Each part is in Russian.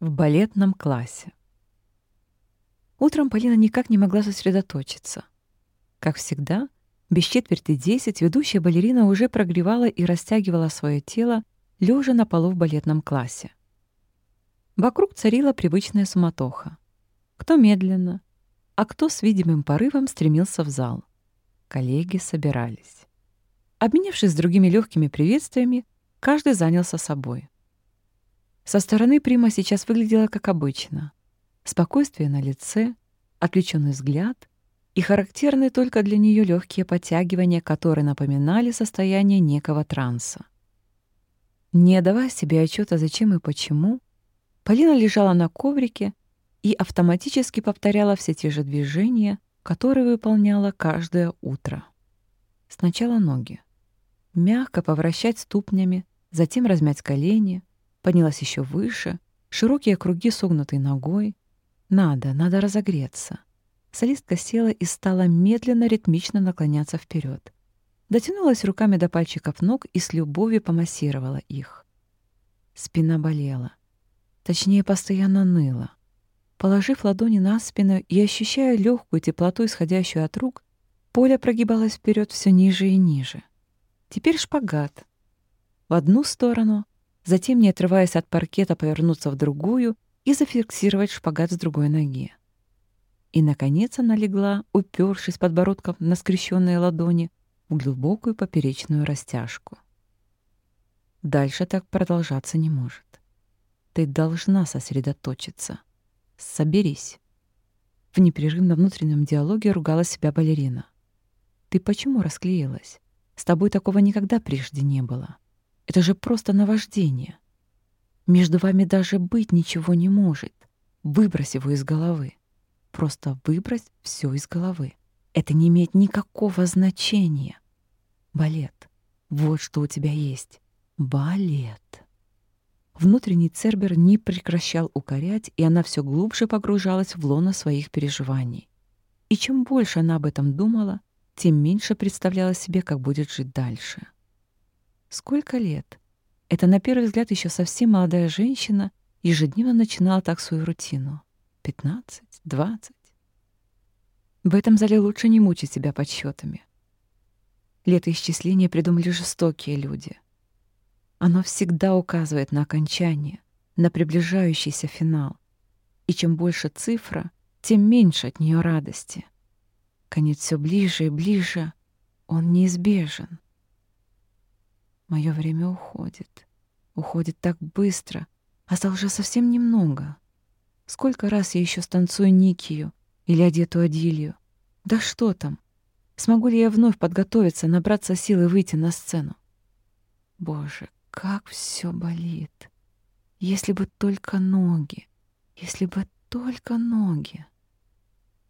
в балетном классе. Утром Полина никак не могла сосредоточиться. Как всегда, без четверти десять ведущая балерина уже прогревала и растягивала свое тело, лежа на полу в балетном классе. Вокруг царила привычная суматоха. Кто медленно, а кто с видимым порывом стремился в зал. Коллеги собирались. Обменявшись с другими легкими приветствиями, каждый занялся собой. Со стороны Прима сейчас выглядела как обычно. Спокойствие на лице, отвлеченный взгляд и характерные только для нее легкие подтягивания, которые напоминали состояние некого транса. Не отдавая себе отчета, зачем и почему, Полина лежала на коврике и автоматически повторяла все те же движения, которые выполняла каждое утро. Сначала ноги. Мягко повращать ступнями, затем размять колени, поднялась еще выше, широкие круги согнутой ногой. Надо, надо разогреться. Солистка села и стала медленно, ритмично наклоняться вперед. Дотянулась руками до пальчиков ног и с любовью помассировала их. Спина болела. Точнее, постоянно ныла. Положив ладони на спину и ощущая легкую теплоту, исходящую от рук, Поля прогибалась вперед все ниже и ниже. Теперь шпагат. В одну сторону, затем, не отрываясь от паркета, повернуться в другую и зафиксировать шпагат с другой ноги. И, наконец, она легла, упершись подбородком на скрещенные ладони, в глубокую поперечную растяжку. Дальше так продолжаться не может. Ты должна сосредоточиться. Соберись. В непрерывном внутреннем диалоге ругала себя балерина. Ты почему расклеилась? С тобой такого никогда прежде не было. Это же просто наваждение. Между вами даже быть ничего не может. Выбрось его из головы. Просто выбрось все из головы. Это не имеет никакого значения. Балет. Вот что у тебя есть. Балет. Внутренний Цербер не прекращал укорять, и она все глубже погружалась в лоно своих переживаний. И чем больше она об этом думала, тем меньше представляла себе, как будет жить дальше. Сколько лет? Это, на первый взгляд, еще совсем молодая женщина ежедневно начинала так свою рутину. Пятнадцать, двадцать. В этом зале лучше не мучить себя подсчетами. Летоисчисления придумали жестокие люди. Оно всегда указывает на окончание, на приближающийся финал. И чем больше цифра, тем меньше от нее радости. Конец все ближе и ближе, он неизбежен. Мое время уходит. Уходит так быстро, осталось уже совсем немного. Сколько раз я еще станцую Никию или одету Адилью? Да что там? Смогу ли я вновь подготовиться, набраться сил и выйти на сцену? Боже, как все болит. Если бы только ноги, если бы только ноги.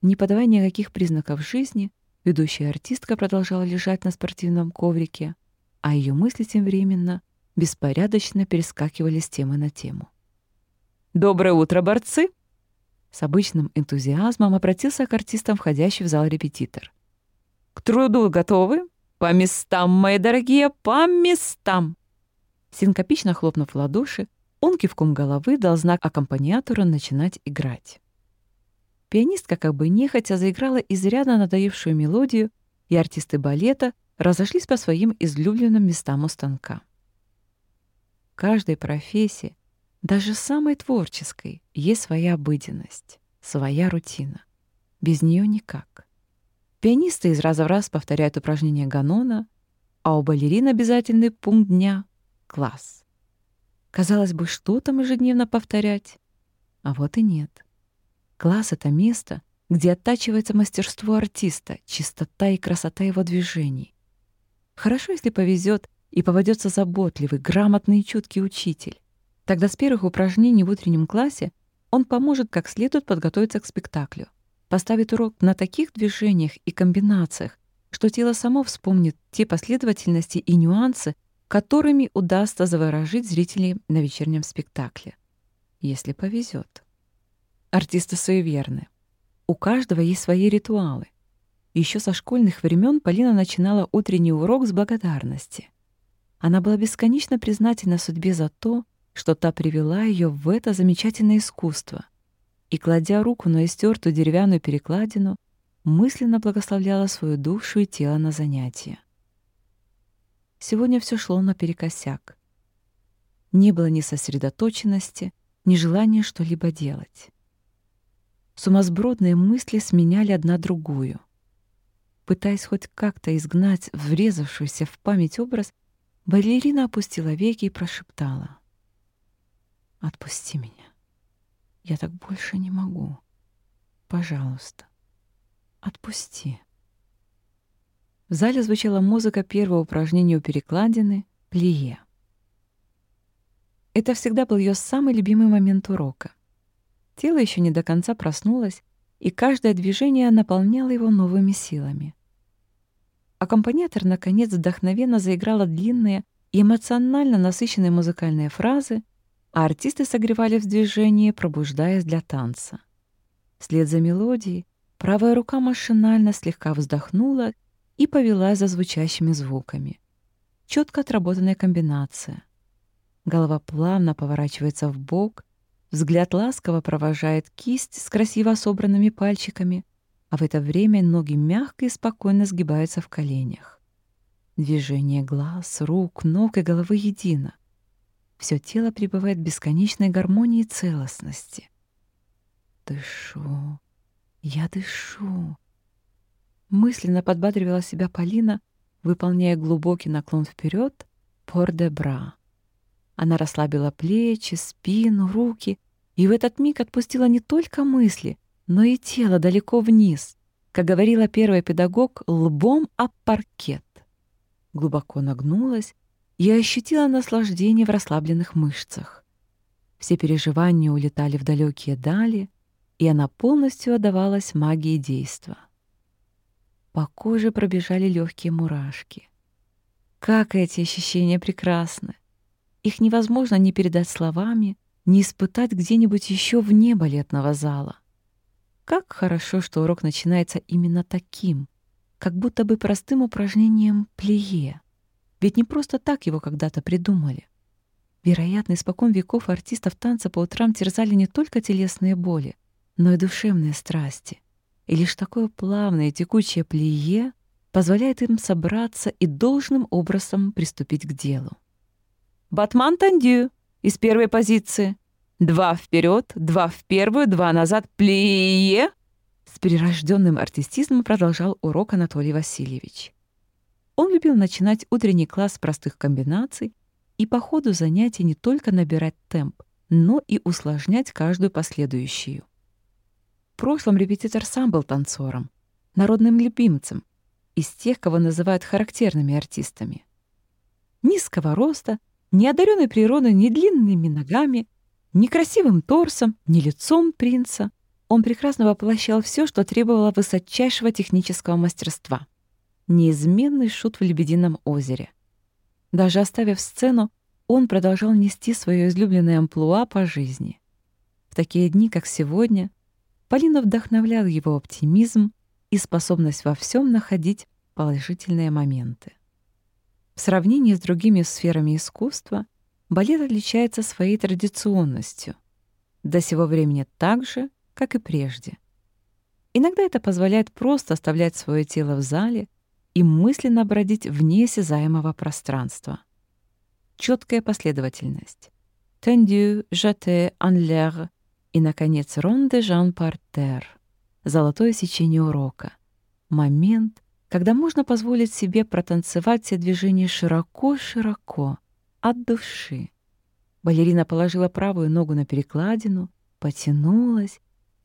Не подавая никаких признаков жизни, ведущая артистка продолжала лежать на спортивном коврике, а ее мысли тем временно беспорядочно перескакивали с темы на тему. «Доброе утро, борцы!» С обычным энтузиазмом обратился к артистам, входящий в зал репетитор. «К труду готовы? По местам, мои дорогие, по местам!» Синкопично хлопнув в ладоши, он кивком головы дал знак аккомпаниатору начинать играть. Пианистка как бы нехотя заиграла изрядно надоевшую мелодию, и артисты балета разошлись по своим излюбленным местам у станка. Каждой профессии, даже самой творческой, есть своя обыденность, своя рутина. Без нее никак. Пианисты из раза в раз повторяют упражнения Ганона, а у балерин обязательный пункт дня — класс. Казалось бы, что там ежедневно повторять? А вот и нет. Класс — это место, где оттачивается мастерство артиста, чистота и красота его движений. Хорошо, если повезет и поведется заботливый, грамотный и чуткий учитель. Тогда с первых упражнений в утреннем классе он поможет как следует подготовиться к спектаклю, поставит урок на таких движениях и комбинациях, что тело само вспомнит те последовательности и нюансы, которыми удастся заворожить зрителей на вечернем спектакле. Если повезет. Артисты суеверны. У каждого есть свои ритуалы. Еще со школьных времен Полина начинала утренний урок с благодарности. Она была бесконечно признательна судьбе за то, что та привела ее в это замечательное искусство, и, кладя руку на истертую деревянную перекладину, мысленно благословляла свою душу и тело на занятие. Сегодня все шло наперекосяк. Не было ни сосредоточенности, ни желания что-либо делать. Сумасбродные мысли сменяли одна другую. Пытаясь хоть как-то изгнать врезавшийся в память образ, балерина опустила веки и прошептала. «Отпусти меня. Я так больше не могу. Пожалуйста, отпусти». В зале звучала музыка первого упражнения у перекладины «Плие». Это всегда был ее самый любимый момент урока. Тело еще не до конца проснулось, и каждое движение наполняло его новыми силами. Аккомпаниатор, наконец, вдохновенно заиграла длинные и эмоционально насыщенные музыкальные фразы, а артисты согревали в движении, пробуждаясь для танца. Вслед за мелодией правая рука машинально слегка вздохнула и повела за звучащими звуками. Четко отработанная комбинация. Голова плавно поворачивается в бок, взгляд ласково провожает кисть с красиво собранными пальчиками, а в это время ноги мягко и спокойно сгибаются в коленях. Движение глаз, рук, ног и головы едино. Все тело пребывает в бесконечной гармонии и целостности. Дышу, я дышу, Мысленно подбадривала себя Полина, выполняя глубокий наклон вперед пор де бра. Она расслабила плечи, спину, руки и в этот миг отпустила не только мысли, но и тело далеко вниз, как говорила первый педагог, лбом об паркет. Глубоко нагнулась и ощутила наслаждение в расслабленных мышцах. Все переживания улетали в далекие дали, и она полностью отдавалась магии действа. По коже пробежали легкие мурашки. Как эти ощущения прекрасны! Их невозможно ни передать словами, ни испытать где-нибудь еще вне балетного зала. Как хорошо, что урок начинается именно таким, как будто бы простым упражнением плие. Ведь не просто так его когда-то придумали. Вероятно, испокон веков артистов танца по утрам терзали не только телесные боли, но и душевные страсти — и лишь такое плавное текучее плие позволяет им собраться и должным образом приступить к делу. Батман тандю из первой позиции. Два вперед, два в первую, два назад, плие. С прирожденным артистизмом продолжал урок Анатолий Васильевич. Он любил начинать утренний класс с простых комбинаций и по ходу занятий не только набирать темп, но и усложнять каждую последующую прошлом репетитор сам был танцором, народным любимцем, из тех, кого называют характерными артистами. Низкого роста, не одаренной природой ни длинными ногами, ни красивым торсом, ни лицом принца, он прекрасно воплощал все, что требовало высочайшего технического мастерства. Неизменный шут в «Лебедином озере». Даже оставив сцену, он продолжал нести свое излюбленное амплуа по жизни. В такие дни, как сегодня, Полина вдохновлял его оптимизм и способность во всем находить положительные моменты. В сравнении с другими сферами искусства балет отличается своей традиционностью, до сего времени так же, как и прежде. Иногда это позволяет просто оставлять свое тело в зале и мысленно бродить вне осязаемого пространства. Четкая последовательность. Tendu, jeté, en l'air, и, наконец, ронде Жан Партер. Золотое сечение урока. Момент, когда можно позволить себе протанцевать все движения широко-широко, от души. Балерина положила правую ногу на перекладину, потянулась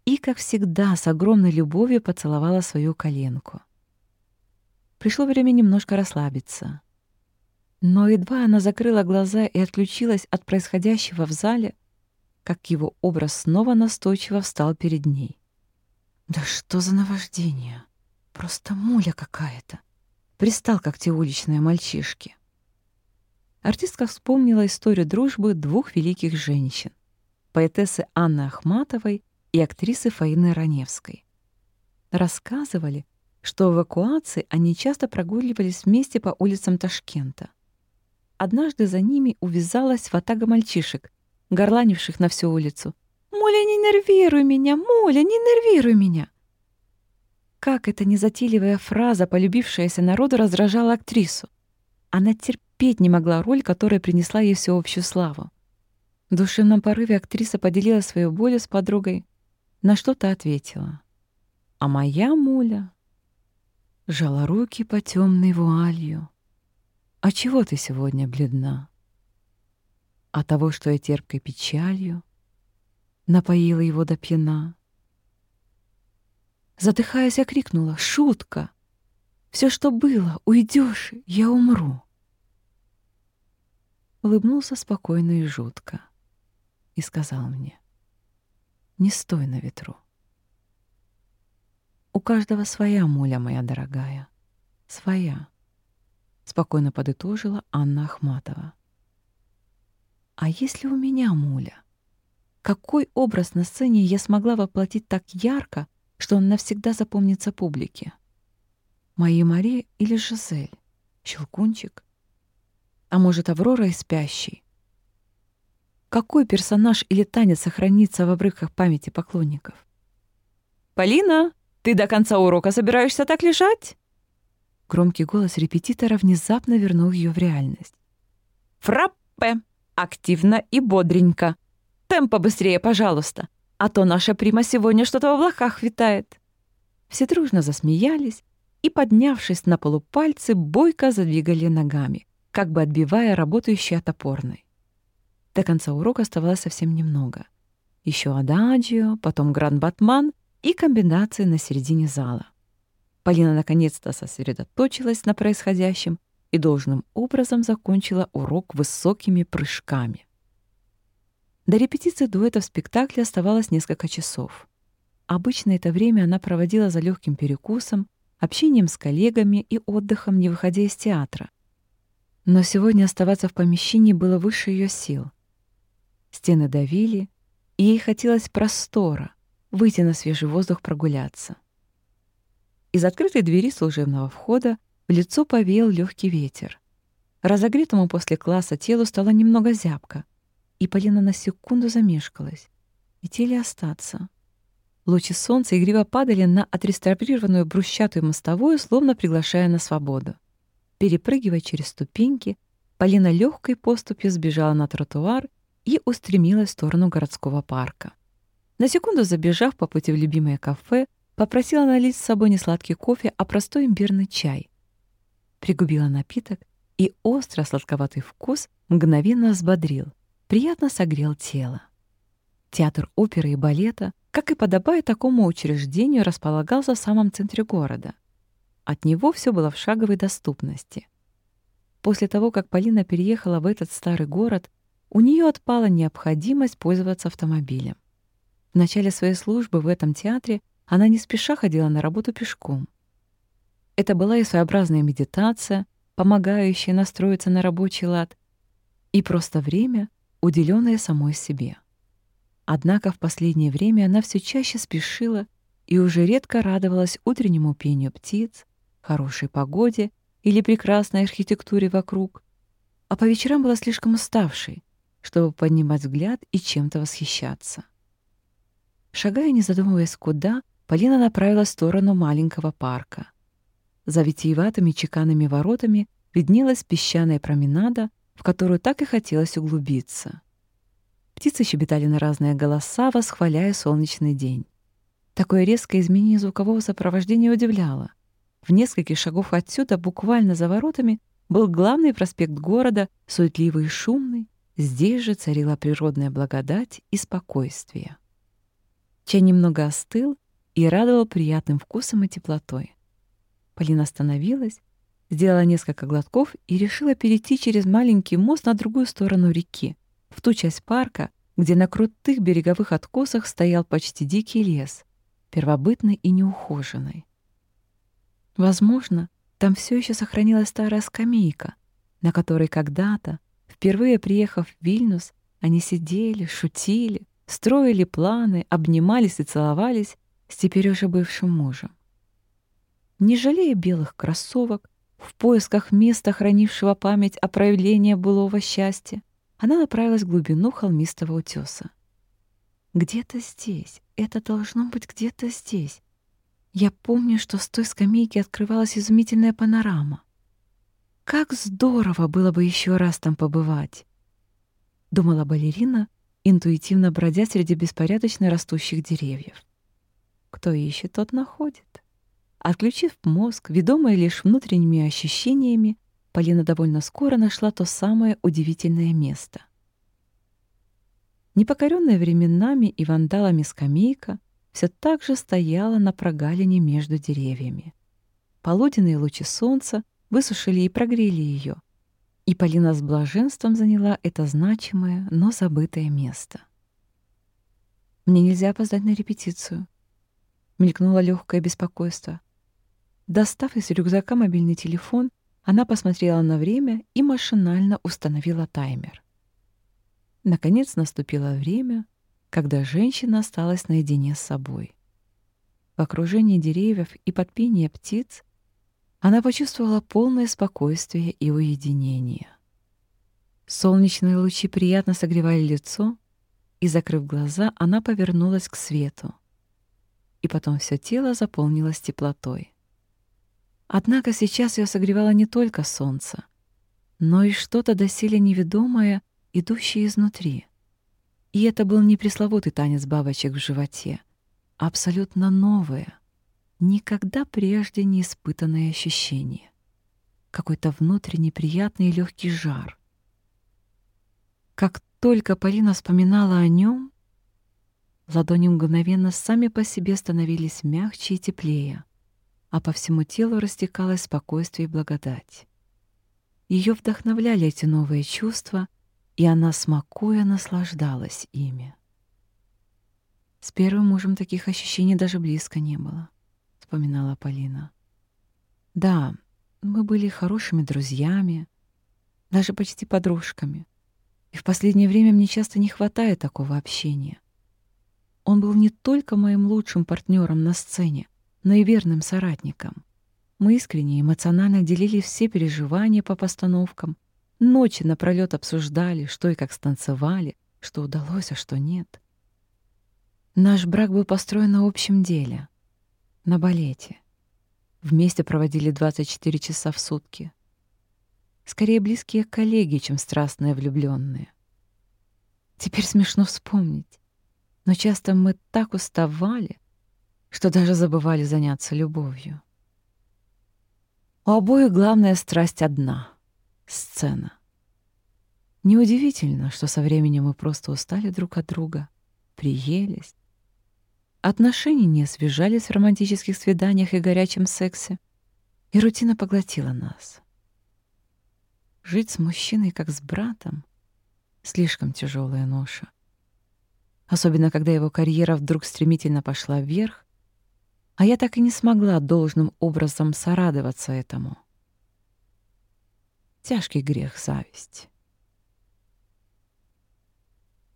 и, как всегда, с огромной любовью поцеловала свою коленку. Пришло время немножко расслабиться. Но едва она закрыла глаза и отключилась от происходящего в зале, как его образ снова настойчиво встал перед ней. «Да что за наваждение? Просто муля какая-то!» Пристал, как те уличные мальчишки. Артистка вспомнила историю дружбы двух великих женщин — поэтессы Анны Ахматовой и актрисы Фаины Раневской. Рассказывали, что в эвакуации они часто прогуливались вместе по улицам Ташкента. Однажды за ними увязалась ватага мальчишек — горланивших на всю улицу. «Муля, не нервируй меня! Муля, не нервируй меня!» Как эта незатейливая фраза, полюбившаяся народу, раздражала актрису. Она терпеть не могла роль, которая принесла ей всеобщую славу. В душевном порыве актриса поделила свою боль с подругой, на что-то ответила. А моя муля жала руки по темной вуалью. «А чего ты сегодня бледна?» «А того, что я терпкой печалью напоила его до пьяна». Задыхаясь, я крикнула «Шутка! Все, что было, уйдешь, я умру!» Улыбнулся спокойно и жутко и сказал мне «Не стой на ветру». У каждого своя муля, моя дорогая. Своя. Спокойно подытожила Анна Ахматова. А если у меня муля? Какой образ на сцене я смогла воплотить так ярко, что он навсегда запомнится публике? Мои Мария или Жизель? Щелкунчик? А может, Аврора и Спящий? Какой персонаж или танец сохранится в обрывках памяти поклонников? «Полина!» Ты до конца урока собираешься так лежать?» Громкий голос репетитора внезапно вернул ее в реальность. «Фраппе! Активно и бодренько! Темпа быстрее, пожалуйста, а то наша прима сегодня что-то в облаках витает!» Все дружно засмеялись и, поднявшись на полупальцы, бойко задвигали ногами, как бы отбивая работающий от опорной. До конца урока оставалось совсем немного. Еще ададжио, потом гранд-батман — и комбинации на середине зала. Полина наконец-то сосредоточилась на происходящем и должным образом закончила урок высокими прыжками. До репетиции дуэта в спектакле оставалось несколько часов. Обычно это время она проводила за легким перекусом, общением с коллегами и отдыхом, не выходя из театра. Но сегодня оставаться в помещении было выше ее сил. Стены давили, и ей хотелось простора, выйти на свежий воздух прогуляться. Из открытой двери служебного входа в лицо повеял легкий ветер. Разогретому после класса телу стало немного зябко, и Полина на секунду замешкалась. Идти ли остаться? Лучи солнца игриво падали на отреставрированную брусчатую мостовую, словно приглашая на свободу. Перепрыгивая через ступеньки, Полина легкой поступью сбежала на тротуар и устремилась в сторону городского парка. На секунду забежав по пути в любимое кафе, попросила налить с собой не сладкий кофе, а простой имбирный чай. Пригубила напиток, и остро-сладковатый вкус мгновенно взбодрил, приятно согрел тело. Театр оперы и балета, как и подобает такому учреждению, располагался в самом центре города. От него все было в шаговой доступности. После того, как Полина переехала в этот старый город, у нее отпала необходимость пользоваться автомобилем. В начале своей службы в этом театре она не спеша ходила на работу пешком. Это была и своеобразная медитация, помогающая настроиться на рабочий лад, и просто время, уделенное самой себе. Однако в последнее время она все чаще спешила и уже редко радовалась утреннему пению птиц, хорошей погоде или прекрасной архитектуре вокруг, а по вечерам была слишком уставшей, чтобы поднимать взгляд и чем-то восхищаться. Шагая, не задумываясь куда, Полина направилась в сторону маленького парка. За витиеватыми чеканными воротами виднелась песчаная променада, в которую так и хотелось углубиться. Птицы щебетали на разные голоса, восхваляя солнечный день. Такое резкое изменение звукового сопровождения удивляло. В нескольких шагов отсюда, буквально за воротами, был главный проспект города, суетливый и шумный. Здесь же царила природная благодать и спокойствие. Чай немного остыл и радовал приятным вкусом и теплотой. Полина остановилась, сделала несколько глотков и решила перейти через маленький мост на другую сторону реки, в ту часть парка, где на крутых береговых откосах стоял почти дикий лес, первобытный и неухоженный. Возможно, там все еще сохранилась старая скамейка, на которой когда-то, впервые приехав в Вильнюс, они сидели, шутили, строили планы, обнимались и целовались с теперь уже бывшим мужем. Не жалея белых кроссовок, в поисках места, хранившего память о проявлении былого счастья, она направилась в глубину холмистого утеса. Где-то здесь, это должно быть где-то здесь. Я помню, что с той скамейки открывалась изумительная панорама. Как здорово было бы еще раз там побывать, думала балерина, интуитивно бродя среди беспорядочно растущих деревьев. Кто ищет, тот находит. Отключив мозг, ведомая лишь внутренними ощущениями, Полина довольно скоро нашла то самое удивительное место. Непокоренная временами и вандалами скамейка все так же стояла на прогалине между деревьями. Полуденные лучи солнца высушили и прогрели ее, и Полина с блаженством заняла это значимое, но забытое место. «Мне нельзя опоздать на репетицию», — мелькнуло легкое беспокойство. Достав из рюкзака мобильный телефон, она посмотрела на время и машинально установила таймер. Наконец наступило время, когда женщина осталась наедине с собой. В окружении деревьев и под пение птиц она почувствовала полное спокойствие и уединение. Солнечные лучи приятно согревали лицо, и, закрыв глаза, она повернулась к свету. И потом все тело заполнилось теплотой. Однако сейчас ее согревало не только солнце, но и что-то доселе неведомое, идущее изнутри. И это был не пресловутый танец бабочек в животе, а абсолютно новое, никогда прежде не испытанное ощущение. Какой-то внутренний приятный и легкий жар. Как только Полина вспоминала о нем, ладони мгновенно сами по себе становились мягче и теплее — а по всему телу растекалось спокойствие и благодать. Ее вдохновляли эти новые чувства, и она, смакуя, наслаждалась ими. «С первым мужем таких ощущений даже близко не было», — вспоминала Полина. «Да, мы были хорошими друзьями, даже почти подружками, и в последнее время мне часто не хватает такого общения. Он был не только моим лучшим партнером на сцене, но и верным соратником. Мы искренне эмоционально делили все переживания по постановкам, ночи напролёт обсуждали, что и как станцевали, что удалось, а что нет. Наш брак был построен на общем деле, на балете. Вместе проводили 24 часа в сутки. Скорее близкие коллеги, чем страстные влюбленные. Теперь смешно вспомнить, но часто мы так уставали, что даже забывали заняться любовью. У обоих главная страсть одна — сцена. Неудивительно, что со временем мы просто устали друг от друга, приелись. Отношения не освежались в романтических свиданиях и горячем сексе, и рутина поглотила нас. Жить с мужчиной, как с братом, — слишком тяжелая ноша. Особенно, когда его карьера вдруг стремительно пошла вверх, а я так и не смогла должным образом сорадоваться этому. Тяжкий грех — зависть.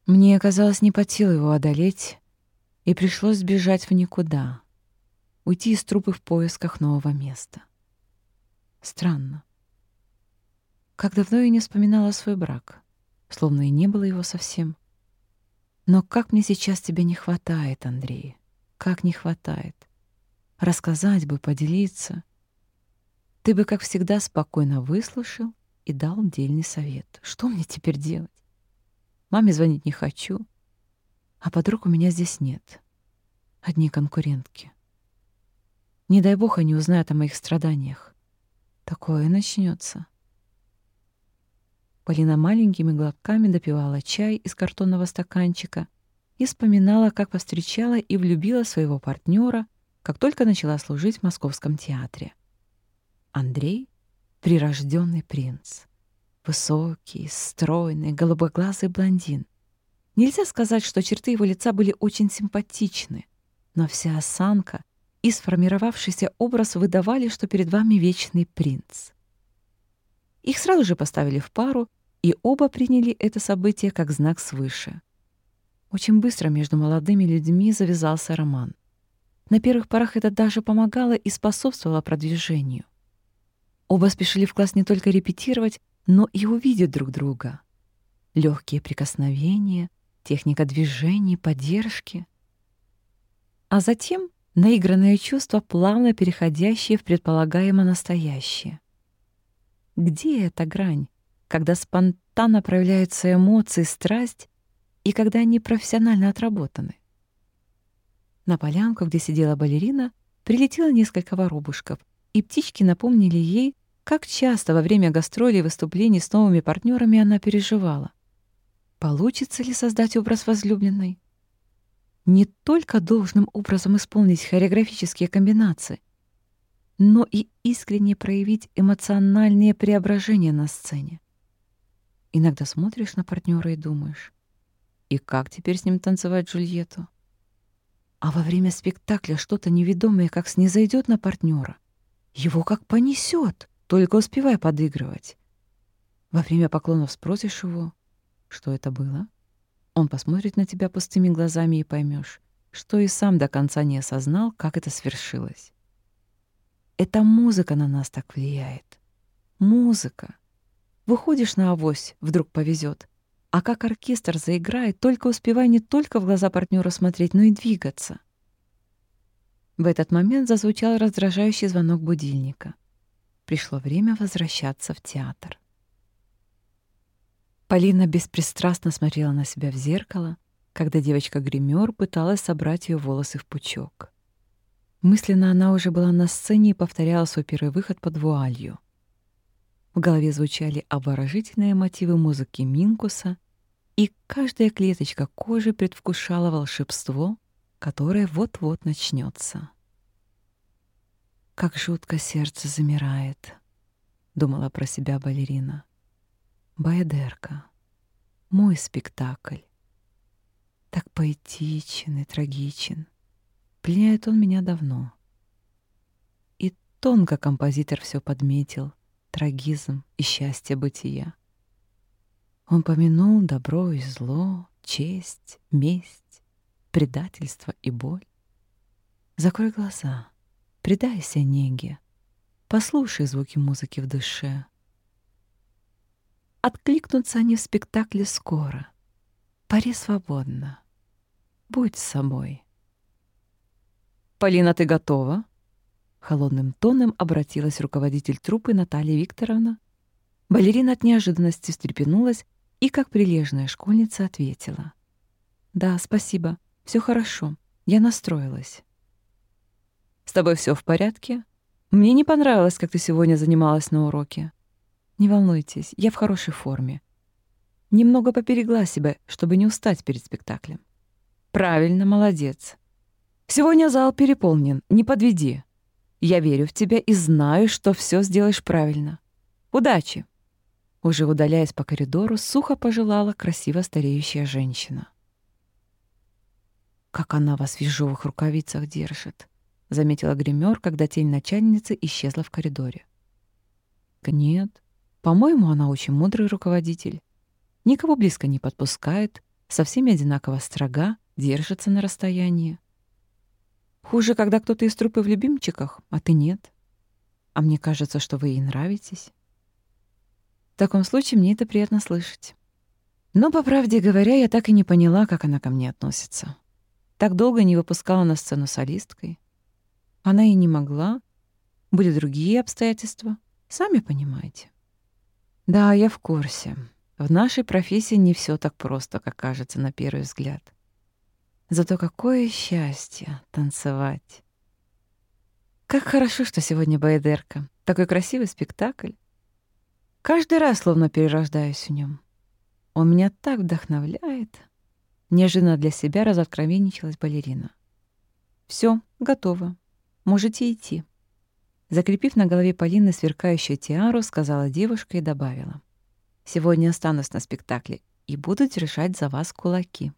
Мне оказалось не под силу его одолеть, и пришлось сбежать в никуда, уйти из трупы в поисках нового места. Странно. Как давно я не вспоминала свой брак, словно и не было его совсем. Но как мне сейчас тебя не хватает, Андрей, как не хватает. Рассказать бы, поделиться. Ты бы, как всегда, спокойно выслушал и дал дельный совет. Что мне теперь делать? Маме звонить не хочу, а подруг у меня здесь нет. Одни конкурентки. Не дай бог они узнают о моих страданиях. Такое начнется. Полина маленькими глотками допивала чай из картонного стаканчика и вспоминала, как повстречала и влюбила своего партнера — как только начала служить в Московском театре. Андрей — прирожденный принц. Высокий, стройный, голубоглазый блондин. Нельзя сказать, что черты его лица были очень симпатичны, но вся осанка и сформировавшийся образ выдавали, что перед вами вечный принц. Их сразу же поставили в пару, и оба приняли это событие как знак свыше. Очень быстро между молодыми людьми завязался роман. На первых порах это даже помогало и способствовало продвижению. Оба спешили в класс не только репетировать, но и увидеть друг друга. легкие прикосновения, техника движений, поддержки. А затем наигранное чувство, плавно переходящее в предполагаемо настоящее. Где эта грань, когда спонтанно проявляются эмоции, страсть, и когда они профессионально отработаны? На полянку, где сидела балерина, прилетело несколько воробушков, и птички напомнили ей, как часто во время гастролей и выступлений с новыми партнерами она переживала. Получится ли создать образ возлюбленной? Не только должным образом исполнить хореографические комбинации, но и искренне проявить эмоциональные преображения на сцене. Иногда смотришь на партнера и думаешь, и как теперь с ним танцевать Джульетту? А во время спектакля что-то неведомое как снизойдет на партнера. Его как понесет, только успевай подыгрывать. Во время поклонов спросишь его, что это было? Он посмотрит на тебя пустыми глазами и поймешь, что и сам до конца не осознал, как это свершилось. Это музыка на нас так влияет. Музыка. Выходишь на авось, вдруг повезет, а как оркестр заиграет, только успевай не только в глаза партнера смотреть, но и двигаться. В этот момент зазвучал раздражающий звонок будильника. Пришло время возвращаться в театр. Полина беспристрастно смотрела на себя в зеркало, когда девочка-гример пыталась собрать ее волосы в пучок. Мысленно она уже была на сцене и повторяла свой первый выход под вуалью. В голове звучали обворожительные мотивы музыки Минкуса, и каждая клеточка кожи предвкушала волшебство, которое вот-вот начнется. «Как жутко сердце замирает», — думала про себя балерина. Баядерка. Мой спектакль. Так поэтичен и трагичен. Пленяет он меня давно. И тонко композитор все подметил. Трагизм и счастье бытия. Он помянул добро и зло, честь, месть, предательство и боль. Закрой глаза, предайся неге, послушай звуки музыки в душе — Откликнутся они в спектакле скоро. Пари свободно. Будь с собой. «Полина, ты готова?» Холодным тоном обратилась руководитель труппы Наталья Викторовна. Балерина от неожиданности встрепенулась и, как прилежная школьница, ответила. «Да, спасибо. Все хорошо. Я настроилась». «С тобой все в порядке? Мне не понравилось, как ты сегодня занималась на уроке. Не волнуйтесь, я в хорошей форме. Немного поперегла себя, чтобы не устать перед спектаклем. Правильно, молодец. Сегодня зал переполнен, не подведи. Я верю в тебя и знаю, что все сделаешь правильно. Удачи. Уже удаляясь по коридору, сухо пожелала красиво стареющая женщина. «Как она вас в ежовых рукавицах держит», — заметила гример, когда тень начальницы исчезла в коридоре. «Нет, по-моему, она очень мудрый руководитель. Никого близко не подпускает, со всеми одинаково строга, держится на расстоянии. Хуже, когда кто-то из трупы в любимчиках, а ты нет. А мне кажется, что вы ей нравитесь. В таком случае мне это приятно слышать. Но, по правде говоря, я так и не поняла, как она ко мне относится. Так долго не выпускала на сцену солисткой. Она и не могла. Были другие обстоятельства. Сами понимаете. Да, я в курсе. В нашей профессии не все так просто, как кажется на первый взгляд. Зато какое счастье танцевать. Как хорошо, что сегодня Байдерка. Такой красивый спектакль. Каждый раз словно перерождаюсь в нем. Он меня так вдохновляет. Неожиданно для себя разоткровенничалась балерина. Все, готово. Можете идти. Закрепив на голове Полины сверкающую тиару, сказала девушка и добавила. «Сегодня останусь на спектакле и буду держать за вас кулаки».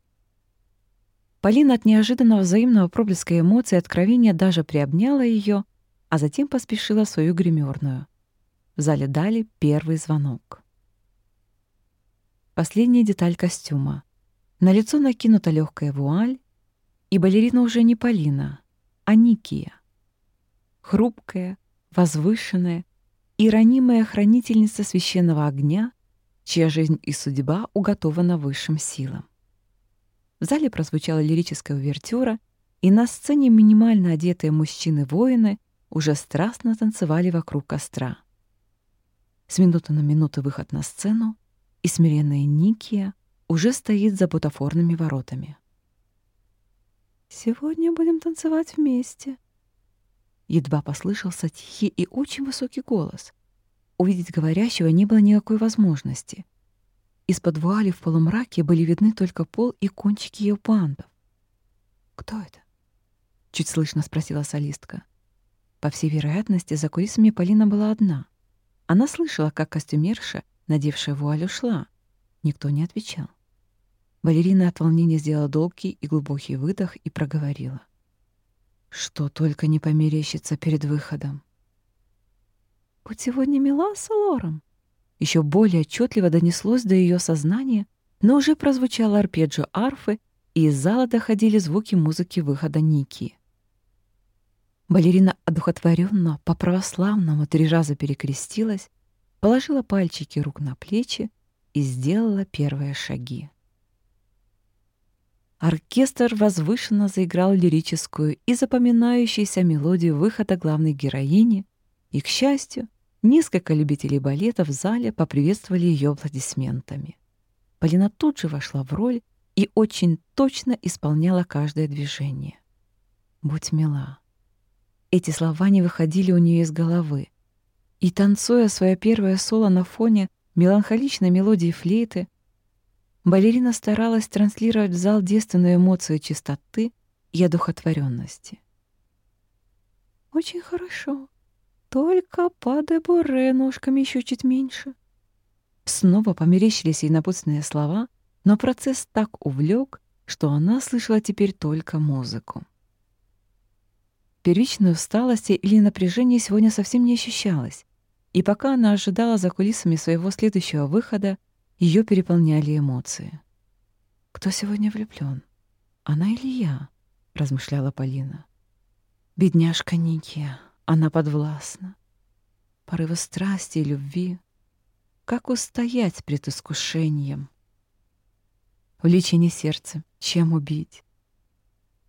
Полина от неожиданного взаимного проблеска эмоций и откровения даже приобняла ее, а затем поспешила в свою гримерную. В зале дали первый звонок. Последняя деталь костюма. На лицо накинута легкая вуаль, и балерина уже не Полина, а Никия. Хрупкая, возвышенная и ранимая хранительница священного огня чья жизнь и судьба уготована высшим силам. В зале прозвучала лирическая увертюра, и на сцене минимально одетые мужчины-воины уже страстно танцевали вокруг костра. С минуты на минуту выход на сцену, и смиренная Никия уже стоит за бутафорными воротами. «Сегодня будем танцевать вместе», Едва послышался тихий и очень высокий голос. Увидеть говорящего не было никакой возможности. Из-под вуали в полумраке были видны только пол и кончики ее пандов. «Кто это?» — чуть слышно спросила солистка. По всей вероятности, за кулисами Полина была одна. Она слышала, как костюмерша, надевшая вуаль, ушла. Никто не отвечал. Балерина от волнения сделала долгий и глубокий выдох и проговорила. Что только не померещится перед выходом. «Будь сегодня мила с Лором!» Еще более отчетливо донеслось до ее сознания, но уже прозвучало арпеджио арфы, и из зала доходили звуки музыки выхода Ники. Балерина одухотворенно, по-православному три раза перекрестилась, положила пальчики рук на плечи и сделала первые шаги. Оркестр возвышенно заиграл лирическую и запоминающуюся мелодию выхода главной героини, и, к счастью, несколько любителей балета в зале поприветствовали ее аплодисментами. Полина тут же вошла в роль и очень точно исполняла каждое движение. «Будь мила». Эти слова не выходили у нее из головы. И, танцуя свое первое соло на фоне меланхоличной мелодии флейты, Балерина старалась транслировать в зал девственную эмоцию чистоты и одухотворенности. «Очень хорошо. Только падай буре ножками еще чуть меньше». Снова померещились ей напутственные слова, но процесс так увлек, что она слышала теперь только музыку. Первичной усталости или напряжения сегодня совсем не ощущалось, и пока она ожидала за кулисами своего следующего выхода, ее переполняли эмоции. «Кто сегодня влюблён? Она или я?» — размышляла Полина. «Бедняжка Никия, она подвластна. Порывы страсти и любви. Как устоять пред искушением? Влечение сердца, чем убить?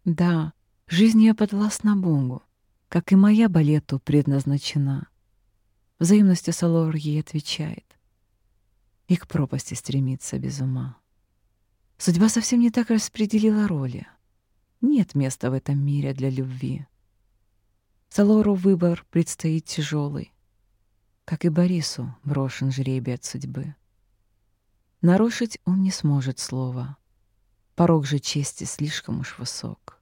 Да, жизнь ее подвластна Богу, как и моя балету предназначена. Взаимностью Салор ей отвечает и к пропасти стремится без ума. Судьба совсем не так распределила роли. Нет места в этом мире для любви. Салору выбор предстоит тяжелый, как и Борису брошен жребий от судьбы. Нарушить он не сможет слова. Порог же чести слишком уж высок.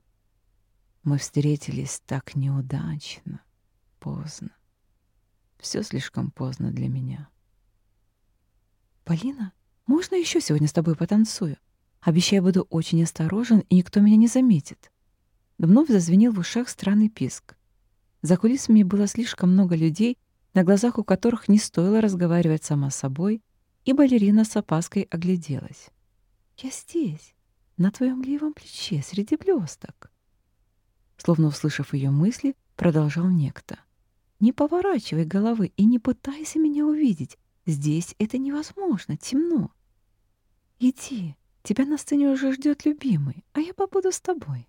Мы встретились так неудачно, поздно. Все слишком поздно для меня. «Полина, можно еще сегодня с тобой потанцую? Обещаю, буду очень осторожен, и никто меня не заметит». Вновь зазвенел в ушах странный писк. За кулисами было слишком много людей, на глазах у которых не стоило разговаривать сама собой, и балерина с опаской огляделась. «Я здесь, на твоем левом плече, среди блесток». Словно услышав ее мысли, продолжал некто. «Не поворачивай головы и не пытайся меня увидеть. Здесь это невозможно, темно. Иди, тебя на сцене уже ждет любимый, а я побуду с тобой.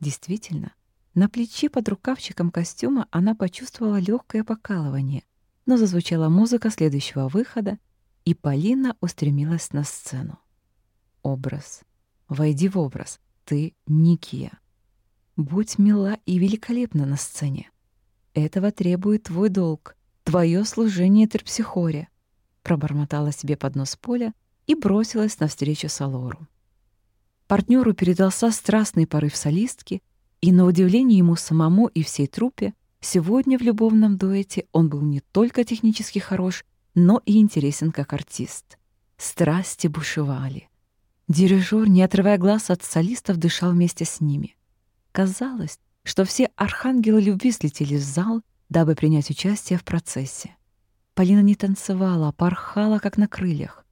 Действительно, на плече под рукавчиком костюма она почувствовала легкое покалывание, но зазвучала музыка следующего выхода, и Полина устремилась на сцену. Образ. Войди в образ. Ты Никия. Будь мила и великолепна на сцене. Этого требует твой долг, твое служение терпсихоре пробормотала себе под нос Поля и бросилась навстречу Салору. Партнеру передался страстный порыв солистки, и на удивление ему самому и всей труппе сегодня в любовном дуэте он был не только технически хорош, но и интересен как артист. Страсти бушевали. Дирижер, не отрывая глаз от солистов, дышал вместе с ними. Казалось, что все архангелы любви слетели в зал, дабы принять участие в процессе. Полина не танцевала, а порхала, как на крыльях.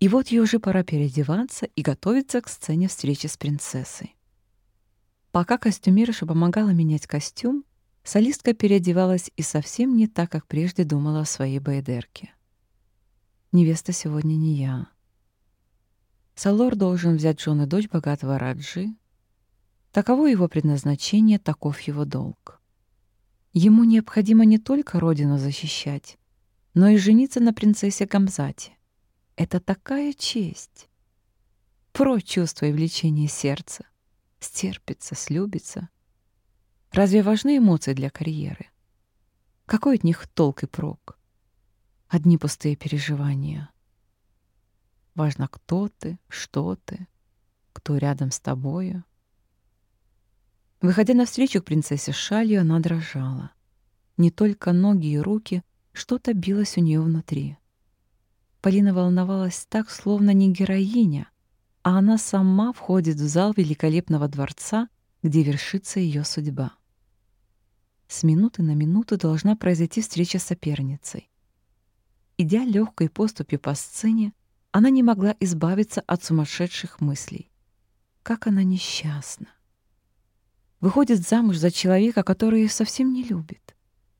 И вот ей уже пора переодеваться и готовиться к сцене встречи с принцессой. Пока костюмерша помогала менять костюм, солистка переодевалась и совсем не так, как прежде думала о своей байдерке. Невеста сегодня не я. Салор должен взять жены дочь богатого Раджи. Таково его предназначение, таков его долг. Ему необходимо не только родину защищать, но и жениться на принцессе Гамзате. Это такая честь. Про чувство и влечение сердца. Стерпится, слюбится. Разве важны эмоции для карьеры? Какой от них толк и прок? Одни пустые переживания. Важно, кто ты, что ты, кто рядом с тобою. Выходя навстречу к принцессе Шалью, она дрожала. Не только ноги и руки, что-то билось у нее внутри. Полина волновалась так, словно не героиня, а она сама входит в зал великолепного дворца, где вершится ее судьба. С минуты на минуту должна произойти встреча с соперницей. Идя легкой поступью по сцене, она не могла избавиться от сумасшедших мыслей. Как она несчастна. Выходит замуж за человека, который ее совсем не любит.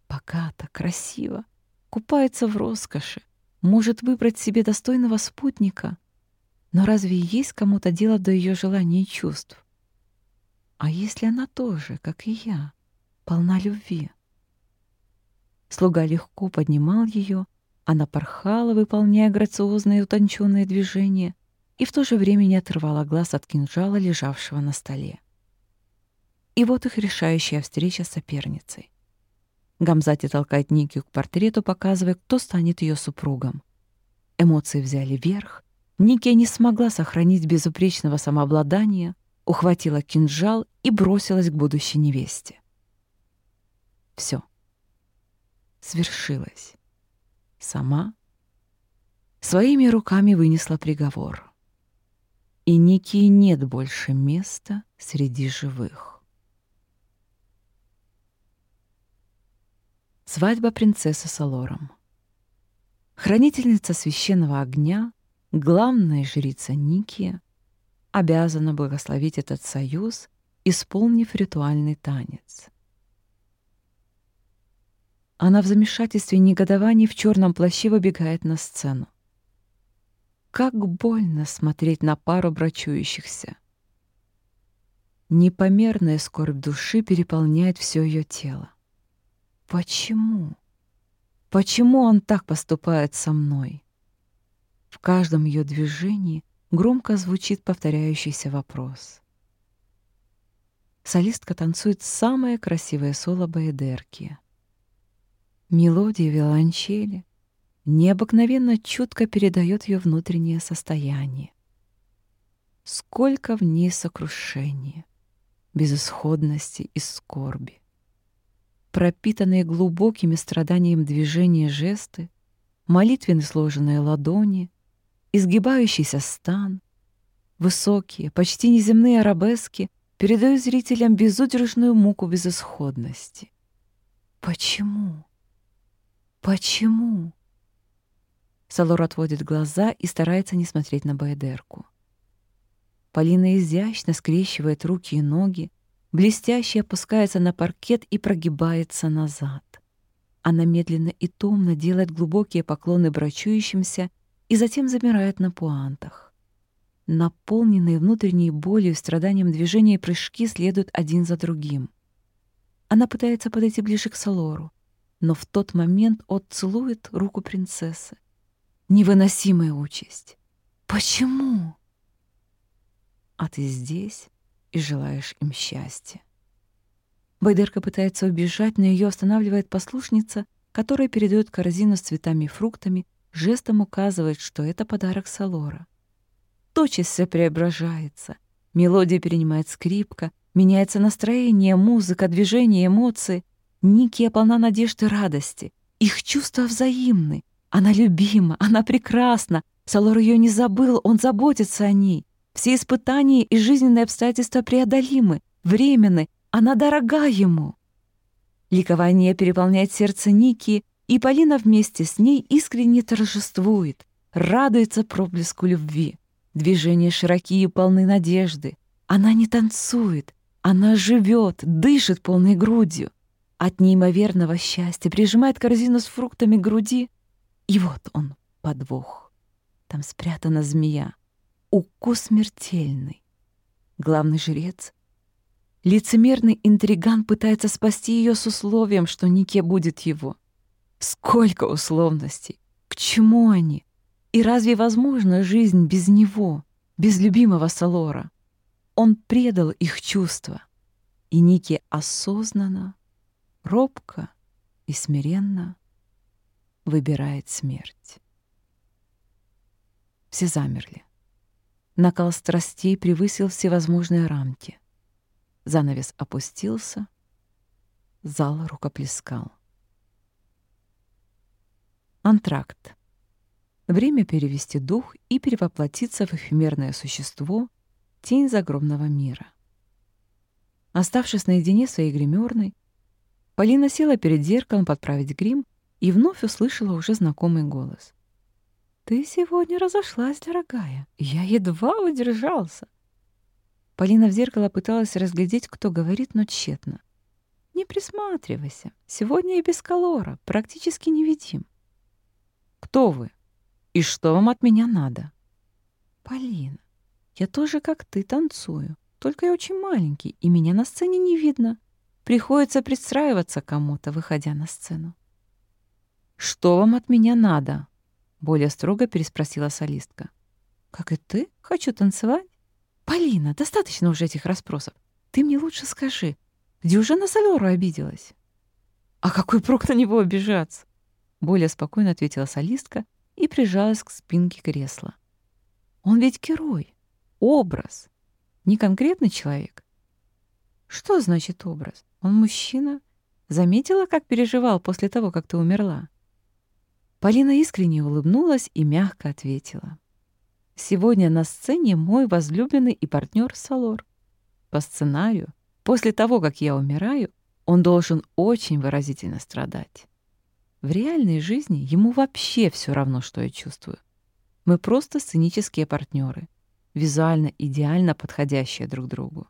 Богато, красиво, купается в роскоши, может выбрать себе достойного спутника, но разве есть кому-то дело до ее желаний и чувств? А если она тоже, как и я, полна любви? Слуга легко поднимал ее, она порхала, выполняя грациозные утонченные движения, и в то же время не отрывала глаз от кинжала, лежавшего на столе. И вот их решающая встреча с соперницей. Гамзати толкает Никию к портрету, показывая, кто станет ее супругом. Эмоции взяли верх, Никия не смогла сохранить безупречного самообладания, ухватила кинжал и бросилась к будущей невесте. Все. Свершилось. Сама своими руками вынесла приговор. И Никии нет больше места среди живых. Свадьба принцессы с Алором. Хранительница священного огня — главная жрица Никия обязана благословить этот союз, исполнив ритуальный танец. Она в замешательстве и негодовании в черном плаще выбегает на сцену. Как больно смотреть на пару брачующихся. Непомерная скорбь души переполняет все ее тело. Почему? Почему он так поступает со мной? В каждом ее движении громко звучит повторяющийся вопрос. Солистка танцует самое красивое соло Баэдерки. Мелодия виолончели необыкновенно чутко передает ее внутреннее состояние. Сколько в ней сокрушения, безысходности и скорби. Пропитанные глубокими страданиями движения жесты, молитвенно сложенные ладони, изгибающийся стан, высокие, почти неземные арабески передают зрителям безудержную муку безысходности. Почему? Почему? Салор отводит глаза и старается не смотреть на Байдерку. Полина изящно скрещивает руки и ноги, блестяще опускается на паркет и прогибается назад. Она медленно и томно делает глубокие поклоны брачующимся и затем замирает на пуантах. Наполненные внутренней болью и страданием движения и прыжки следуют один за другим. Она пытается подойти ближе к Салору, но в тот момент От целует руку принцессы. Невыносимая участь. Почему? А ты здесь и желаешь им счастья. Байдерка пытается убежать, но ее останавливает послушница, которая передает корзину с цветами и фруктами жестом указывает, что это подарок Салора. Тотчас все преображается. Мелодия перенимает скрипка, меняется настроение, музыка, движение, эмоции. Никия полна надежды и радости. Их чувства взаимны. Она любима, она прекрасна. Салор ее не забыл, он заботится о ней. Все испытания и жизненные обстоятельства преодолимы, временны, она дорога ему. Ликование переполняет сердце Ники, и Полина вместе с ней искренне торжествует, радуется проблеску любви. Движения широкие полны надежды. Она не танцует, она живет, дышит полной грудью. От неимоверного счастья прижимает корзину с фруктами груди. И вот он, подвох. там спрятана змея. Укус смертельный. Главный жрец, лицемерный интриган пытается спасти ее с условием, что Нике будет его. Сколько условностей! К чему они? И разве возможна жизнь без него, без любимого Салора? Он предал их чувства. И Ники осознанно, робко и смиренно выбирает смерть. Все замерли. Накал страстей превысил всевозможные рамки. Занавес опустился, зал рукоплескал. Антракт. Время перевести дух и перевоплотиться в эфемерное существо, тень загробного мира. Оставшись наедине своей гримерной, Полина села перед зеркалом подправить грим и вновь услышала уже знакомый голос. «Ты сегодня разошлась, дорогая. Я едва удержался». Полина в зеркало пыталась разглядеть, кто говорит, но тщетно. «Не присматривайся. Сегодня и без колора. Практически невидим». «Кто вы? И что вам от меня надо?» «Полина, я тоже, как ты, танцую. Только я очень маленький, и меня на сцене не видно. Приходится пристраиваться кому-то, выходя на сцену. «Что вам от меня надо?» — более строго переспросила солистка. «Как и ты? Хочу танцевать?» «Полина, достаточно уже этих расспросов. Ты мне лучше скажи, где уже на Солеру обиделась?» «А какой прок на него обижаться?» Более спокойно ответила солистка и прижалась к спинке кресла. «Он ведь герой, образ, не конкретный человек. Что значит образ? Он мужчина. Заметила, как переживал после того, как ты умерла? Полина искренне улыбнулась и мягко ответила. Сегодня на сцене мой возлюбленный и партнер Салор. По сценарию, после того, как я умираю, он должен очень выразительно страдать. В реальной жизни ему вообще все равно, что я чувствую. Мы просто сценические партнеры, визуально идеально подходящие друг другу.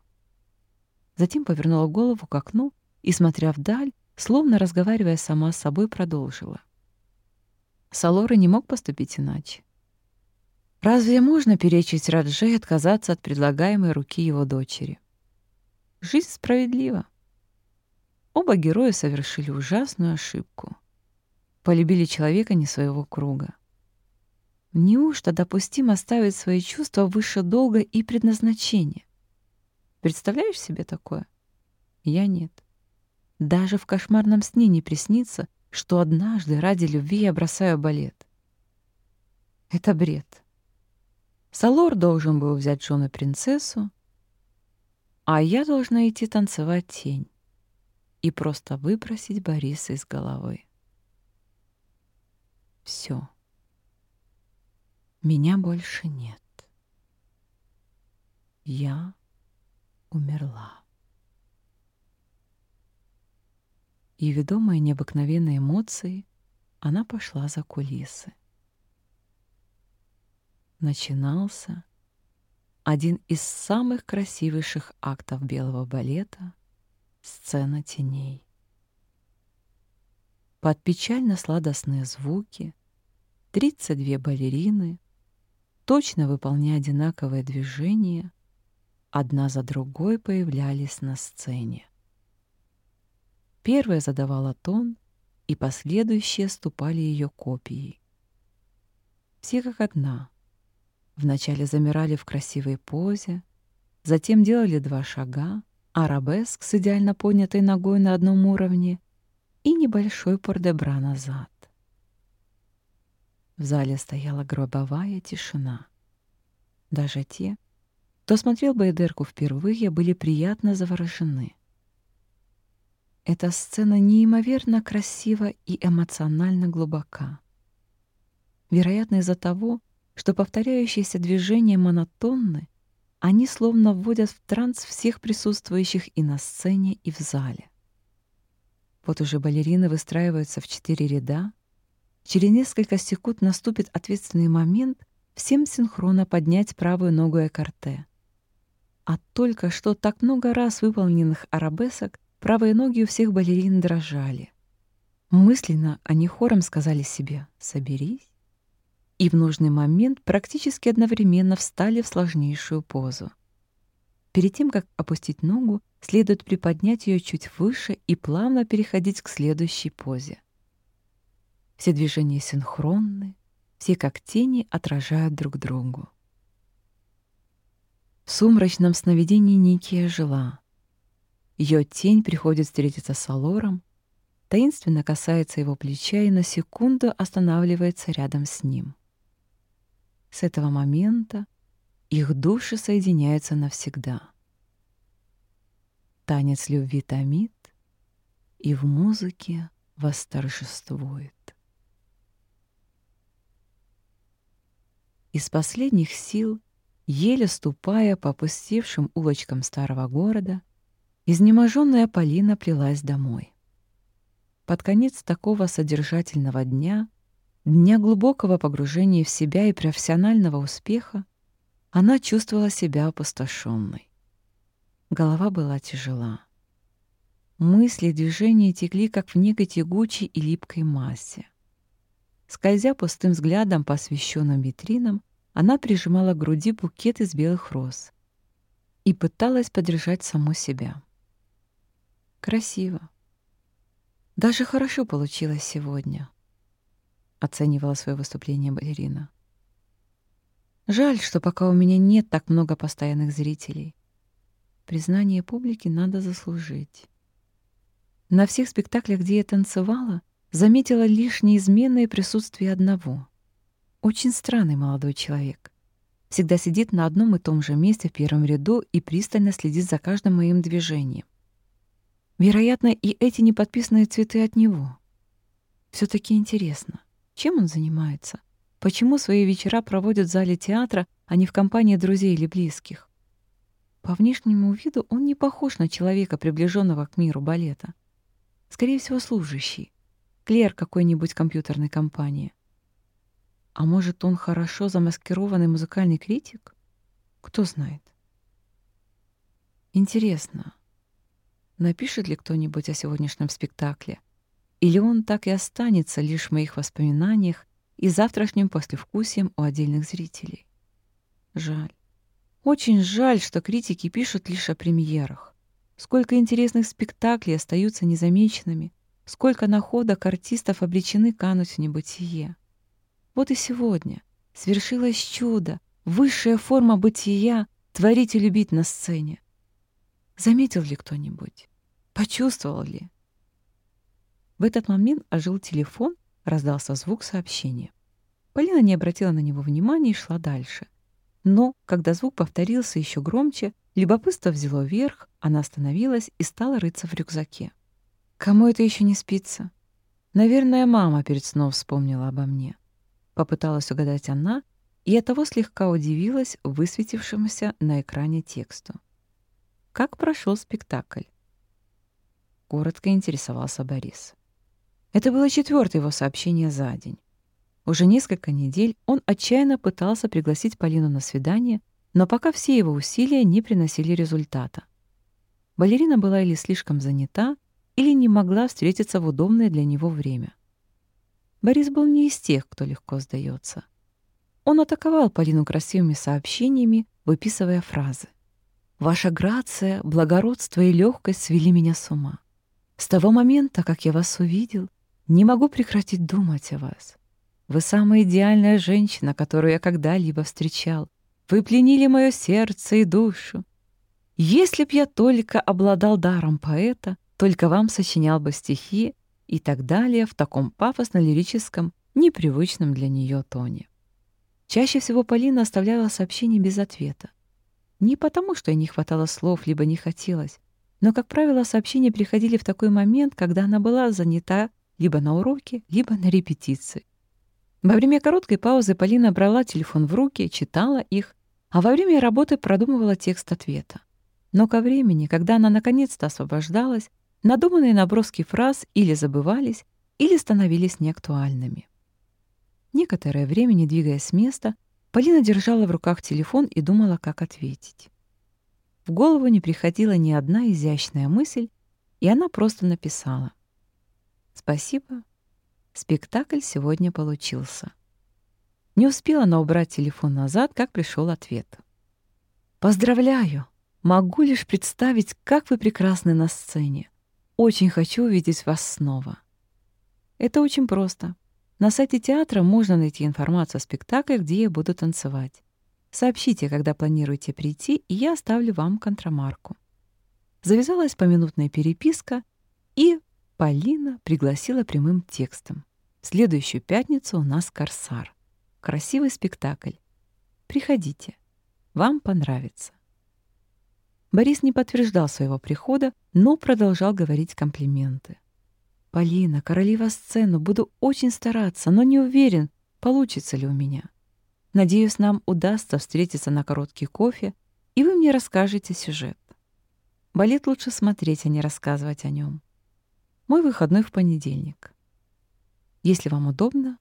Затем повернула голову к окну и, смотря вдаль, словно разговаривая сама с собой, продолжила. Салора не мог поступить иначе. Разве можно перечить Радже и отказаться от предлагаемой руки его дочери? Жизнь справедлива. Оба героя совершили ужасную ошибку. Полюбили человека не своего круга. Неужто допустимо ставить свои чувства выше долга и предназначения? Представляешь себе такое? Я нет. Даже в кошмарном сне не приснится, что однажды ради любви я бросаю балет. Это бред. Салор должен был взять жену принцессу, а я должна идти танцевать тень и просто выбросить Бориса из головы. Все. Меня больше нет. Я умерла. И, ведомая необыкновенной эмоцией, она пошла за кулисы. Начинался один из самых красивейших актов белого балета — сцена теней. Под печально-сладостные звуки 32 балерины, точно выполняя одинаковые движения, одна за другой появлялись на сцене. Первая задавала тон, и последующие ступали ее копией. Все как одна. Вначале замирали в красивой позе, затем делали два шага, арабеск с идеально поднятой ногой на одном уровне и небольшой пордебра назад. В зале стояла гробовая тишина. Даже те, кто смотрел Байдерку впервые, были приятно заворожены. Эта сцена неимоверно красива и эмоционально глубока. Вероятно, из-за того, что повторяющиеся движения монотонны, они словно вводят в транс всех присутствующих и на сцене, и в зале. Вот уже балерины выстраиваются в четыре ряда. Через несколько секунд наступит ответственный момент всем синхронно поднять правую ногу экарте. От только что так много раз выполненных арабесок правые ноги у всех балерин дрожали. Мысленно они хором сказали себе «соберись». и в нужный момент практически одновременно встали в сложнейшую позу. Перед тем, как опустить ногу, следует приподнять ее чуть выше и плавно переходить к следующей позе. Все движения синхронны, все как тени отражают друг другу. В сумрачном сновидении Никия жила. Ее тень приходит встретиться с Алором, таинственно касается его плеча и на секунду останавливается рядом с ним. С этого момента их души соединяются навсегда. Танец любви томит, и в музыке восторжествует. Из последних сил, еле ступая по опустевшим улочкам старого города, изнеможенная Полина плелась домой. Под конец такого содержательного дня, дня глубокого погружения в себя и профессионального успеха, она чувствовала себя опустошенной. Голова была тяжела. Мысли движения текли, как в некой тягучей и липкой массе. Скользя пустым взглядом по освещенным витринам, она прижимала к груди букет из белых роз и пыталась поддержать саму себя. Красиво. Даже хорошо получилось сегодня, оценивала свое выступление балерина. Жаль, что пока у меня нет так много постоянных зрителей. Признание публики надо заслужить. На всех спектаклях, где я танцевала, заметила лишь неизменное присутствие одного. Очень странный молодой человек. Всегда сидит на одном и том же месте в первом ряду и пристально следит за каждым моим движением. Вероятно, и эти неподписанные цветы от него. все таки интересно, чем он занимается? Почему свои вечера проводит в зале театра, а не в компании друзей или близких? По внешнему виду он не похож на человека, приближенного к миру балета. Скорее всего, служащий, клер какой-нибудь компьютерной компании. А может, он хорошо замаскированный музыкальный критик? Кто знает. Интересно, напишет ли кто-нибудь о сегодняшнем спектакле? Или он так и останется лишь в моих воспоминаниях и завтрашним послевкусием у отдельных зрителей. Жаль. Очень жаль, что критики пишут лишь о премьерах. Сколько интересных спектаклей остаются незамеченными, сколько находок артистов обречены кануть в небытие. Вот и сегодня свершилось чудо, высшая форма бытия — творить и любить на сцене. Заметил ли кто-нибудь? Почувствовал ли? В этот момент ожил телефон, Раздался звук сообщения. Полина не обратила на него внимания и шла дальше. Но, когда звук повторился еще громче, любопытство взяло верх, она остановилась и стала рыться в рюкзаке. «Кому это еще не спится?» «Наверное, мама перед сном вспомнила обо мне». Попыталась угадать она, и оттого слегка удивилась высветившемуся на экране тексту. «Как прошел спектакль?» Коротко интересовался Борис. Это было четвертое его сообщение за день. Уже несколько недель он отчаянно пытался пригласить Полину на свидание, но пока все его усилия не приносили результата. Балерина была или слишком занята, или не могла встретиться в удобное для него время. Борис был не из тех, кто легко сдается. Он атаковал Полину красивыми сообщениями, выписывая фразы. «Ваша грация, благородство и легкость свели меня с ума. С того момента, как я вас увидел, не могу прекратить думать о вас. Вы самая идеальная женщина, которую я когда-либо встречал. Вы пленили мое сердце и душу. Если б я только обладал даром поэта, только вам сочинял бы стихи и так далее в таком пафосно-лирическом, непривычном для нее тоне. Чаще всего Полина оставляла сообщение без ответа. Не потому, что ей не хватало слов, либо не хотелось, но, как правило, сообщения приходили в такой момент, когда она была занята либо на уроке, либо на репетиции. Во время короткой паузы Полина брала телефон в руки, читала их, а во время работы продумывала текст ответа. Но ко времени, когда она наконец-то освобождалась, надуманные наброски фраз или забывались, или становились неактуальными. Некоторое время, не двигаясь с места, Полина держала в руках телефон и думала, как ответить. В голову не приходила ни одна изящная мысль, и она просто написала — Спасибо. Спектакль сегодня получился. Не успела она убрать телефон назад, как пришел ответ. «Поздравляю! Могу лишь представить, как вы прекрасны на сцене. Очень хочу увидеть вас снова». Это очень просто. На сайте театра можно найти информацию о спектакле, где я буду танцевать. Сообщите, когда планируете прийти, и я оставлю вам контрамарку. Завязалась поминутная переписка, и Полина пригласила прямым текстом. В следующую пятницу у нас «Корсар». Красивый спектакль. Приходите. Вам понравится. Борис не подтверждал своего прихода, но продолжал говорить комплименты. «Полина, королева сцену, буду очень стараться, но не уверен, получится ли у меня. Надеюсь, нам удастся встретиться на короткий кофе, и вы мне расскажете сюжет. Балет лучше смотреть, а не рассказывать о нем. Мой выходной в понедельник. Если вам удобно,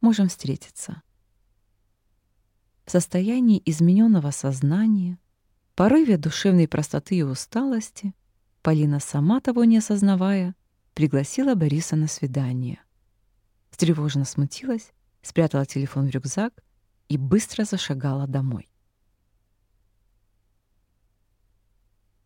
можем встретиться. В состоянии измененного сознания, порыве душевной простоты и усталости, Полина, сама того не осознавая, пригласила Бориса на свидание. Встревоженно смутилась, спрятала телефон в рюкзак и быстро зашагала домой.